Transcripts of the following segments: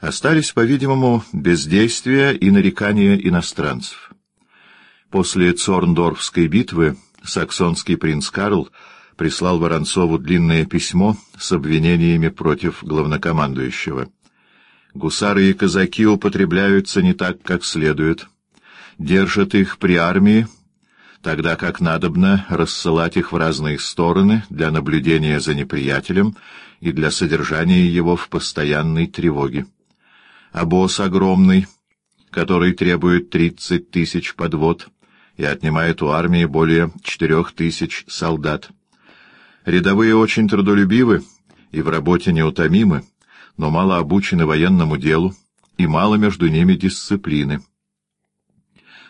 Остались, по-видимому, бездействия и нарекания иностранцев. После Цорндорфской битвы саксонский принц Карл прислал Воронцову длинное письмо с обвинениями против главнокомандующего. Гусары и казаки употребляются не так, как следует. Держат их при армии, тогда как надобно рассылать их в разные стороны для наблюдения за неприятелем и для содержания его в постоянной тревоге. Обоз огромный, который требует тридцать тысяч подвод и отнимает у армии более четырех тысяч солдат. Рядовые очень трудолюбивы и в работе неутомимы, но мало обучены военному делу, и мало между ними дисциплины.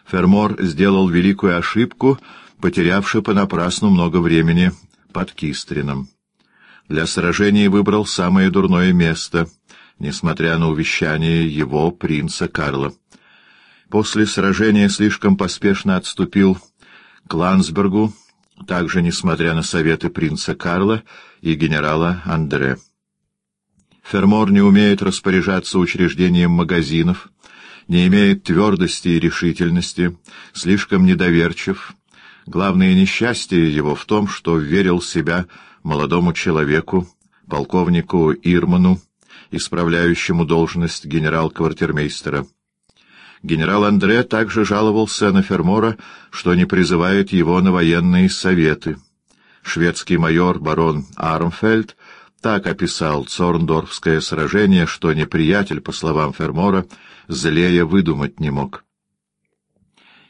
Фермор сделал великую ошибку, потерявши понапрасну много времени под Кистрином. Для сражений выбрал самое дурное место, несмотря на увещание его, принца Карла. После сражения слишком поспешно отступил к Ландсбергу, также несмотря на советы принца Карла и генерала Андре. Фермор не умеет распоряжаться учреждением магазинов, не имеет твердости и решительности, слишком недоверчив. Главное несчастье его в том, что верил себя молодому человеку, полковнику Ирману, исправляющему должность генерал-квартирмейстера. Генерал Андре также жаловался на Фермора, что не призывает его на военные советы. Шведский майор барон Армфельд так описал Цорндорфское сражение, что неприятель, по словам Фермора, злее выдумать не мог.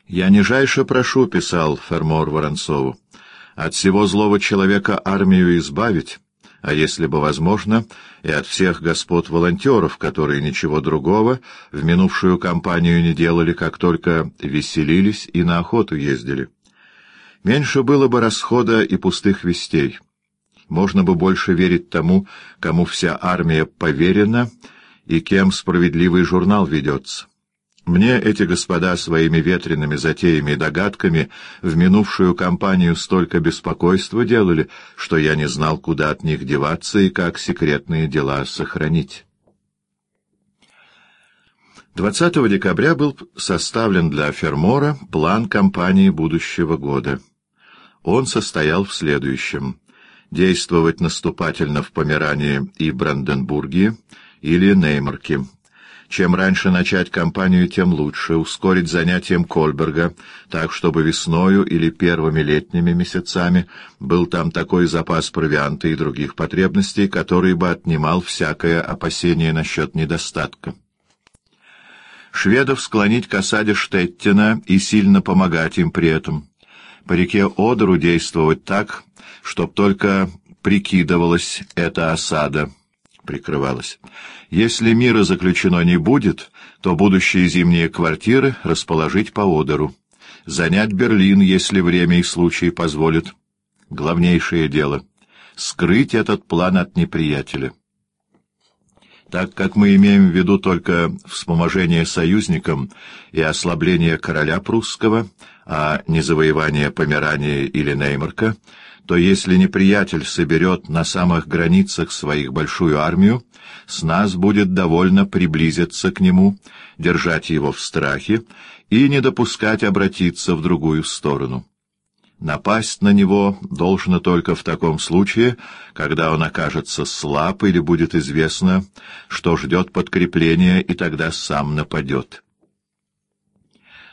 «Я нижайше прошу», — писал Фермор Воронцову, — «от всего злого человека армию избавить, а если бы возможно, и от всех господ волонтеров, которые ничего другого в минувшую кампанию не делали, как только веселились и на охоту ездили. Меньше было бы расхода и пустых вестей. Можно бы больше верить тому, кому вся армия поверена, — и кем справедливый журнал ведется. Мне эти господа своими ветреными затеями и догадками в минувшую кампанию столько беспокойства делали, что я не знал, куда от них деваться и как секретные дела сохранить. 20 декабря был составлен для Фермора план кампании будущего года. Он состоял в следующем. Действовать наступательно в Померании и Бранденбурге, или Неймарки. Чем раньше начать кампанию, тем лучше, ускорить занятием Кольберга, так, чтобы весною или первыми летними месяцами был там такой запас провианта и других потребностей, который бы отнимал всякое опасение насчет недостатка. Шведов склонить к осаде Штеттина и сильно помогать им при этом. По реке Одеру действовать так, чтоб только прикидывалась эта осада — прикрывалась. Если мира заключено не будет, то будущие зимние квартиры расположить по Одеру. Занять Берлин, если время и случай позволят. Главнейшее дело — скрыть этот план от неприятеля. Так как мы имеем в виду только вспоможение союзникам и ослабление короля прусского, а не завоевание Померания или Неймарка, то если неприятель соберет на самых границах своих большую армию, с нас будет довольно приблизиться к нему, держать его в страхе и не допускать обратиться в другую сторону. Напасть на него должно только в таком случае, когда он окажется слаб или будет известно, что ждет подкрепления, и тогда сам нападет.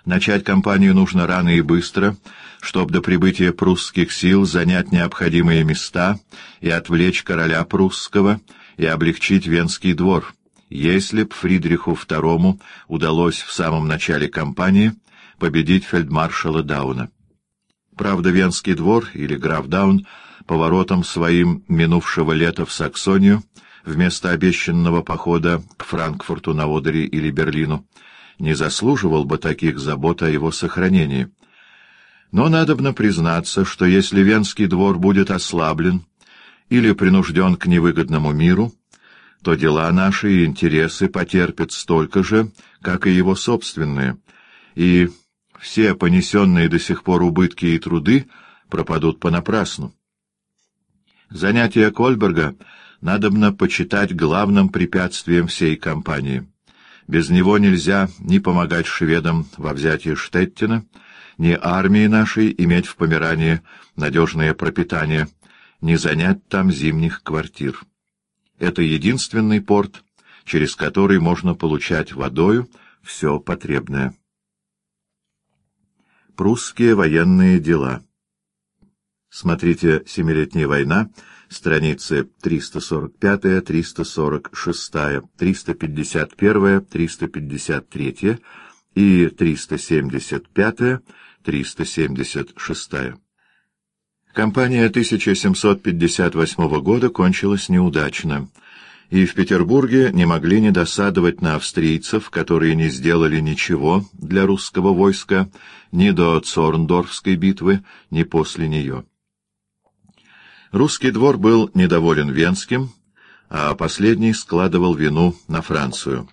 Начать кампанию нужно рано и быстро, чтобы до прибытия прусских сил занять необходимые места и отвлечь короля прусского и облегчить Венский двор, если б Фридриху II удалось в самом начале кампании победить фельдмаршала Дауна. Правда, Венский двор или граф Даун поворотом своим минувшего лета в Саксонию вместо обещанного похода к Франкфурту на Одере или Берлину не заслуживал бы таких забот о его сохранении. Но надобно признаться, что если Венский двор будет ослаблен или принужден к невыгодному миру, то дела наши и интересы потерпят столько же, как и его собственные, и все понесенные до сих пор убытки и труды пропадут понапрасну. Занятие Кольберга надобно почитать главным препятствием всей кампании. Без него нельзя ни помогать шведам во взятии Штеттина, ни армии нашей иметь в Померании надежное пропитание, ни занять там зимних квартир. Это единственный порт, через который можно получать водою все потребное. Прусские военные дела Смотрите «Семилетняя война», страницы 345, 346, 351, 353 и 375, 376. Кампания 1758 года кончилась неудачно, и в Петербурге не могли не досадовать на австрийцев, которые не сделали ничего для русского войска ни до Цорндорфской битвы, ни после нее. Русский двор был недоволен Венским, а последний складывал вину на Францию.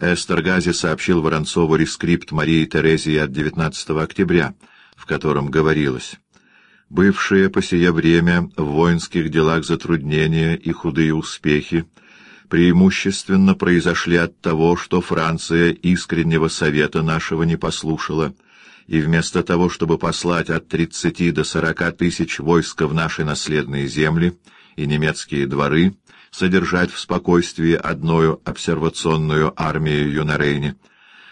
Эстергази сообщил Воронцову рескрипт Марии Терезии от 19 октября, в котором говорилось «Бывшие по сие время в воинских делах затруднения и худые успехи преимущественно произошли от того, что Франция искреннего совета нашего не послушала, и вместо того, чтобы послать от 30 до 40 тысяч войска в наши наследные земли и немецкие дворы, содержать в спокойствии одною обсервационную армию на Рейне,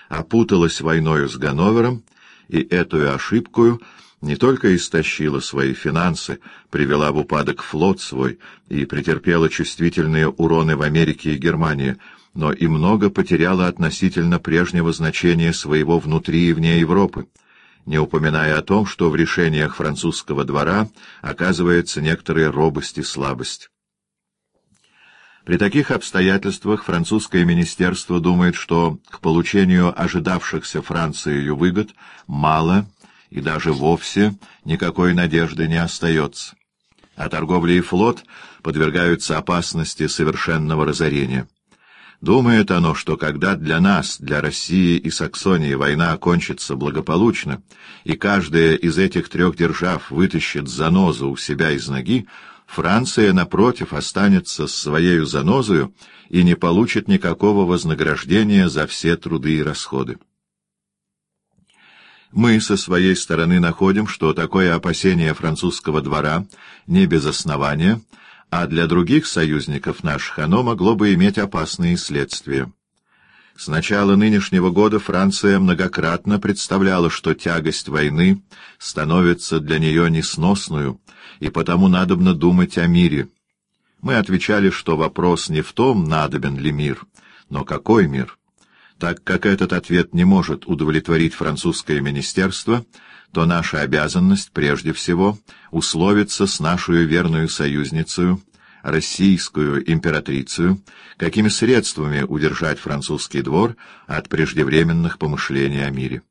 опуталась войною с Ганновером, и эту ошибкою не только истощила свои финансы, привела в упадок флот свой и претерпела чувствительные уроны в Америке и Германии, но и много потеряла относительно прежнего значения своего внутри и вне Европы, не упоминая о том, что в решениях французского двора оказывается некоторая робость и слабость. При таких обстоятельствах французское министерство думает, что к получению ожидавшихся Францией выгод мало и даже вовсе никакой надежды не остается, а торговля и флот подвергаются опасности совершенного разорения. Думает оно, что когда для нас, для России и Саксонии война окончится благополучно, и каждая из этих трех держав вытащит занозу у себя из ноги, Франция, напротив, останется с своею занозою и не получит никакого вознаграждения за все труды и расходы. Мы со своей стороны находим, что такое опасение французского двора не без основания, а для других союзников наших оно могло бы иметь опасные следствия. С начала нынешнего года Франция многократно представляла, что тягость войны становится для нее несносную, и потому надобно думать о мире. Мы отвечали, что вопрос не в том, надобен ли мир, но какой мир. Так как этот ответ не может удовлетворить французское министерство, то наша обязанность, прежде всего, условиться с нашу верную союзницей, российскую императрицу, какими средствами удержать французский двор от преждевременных помышлений о мире.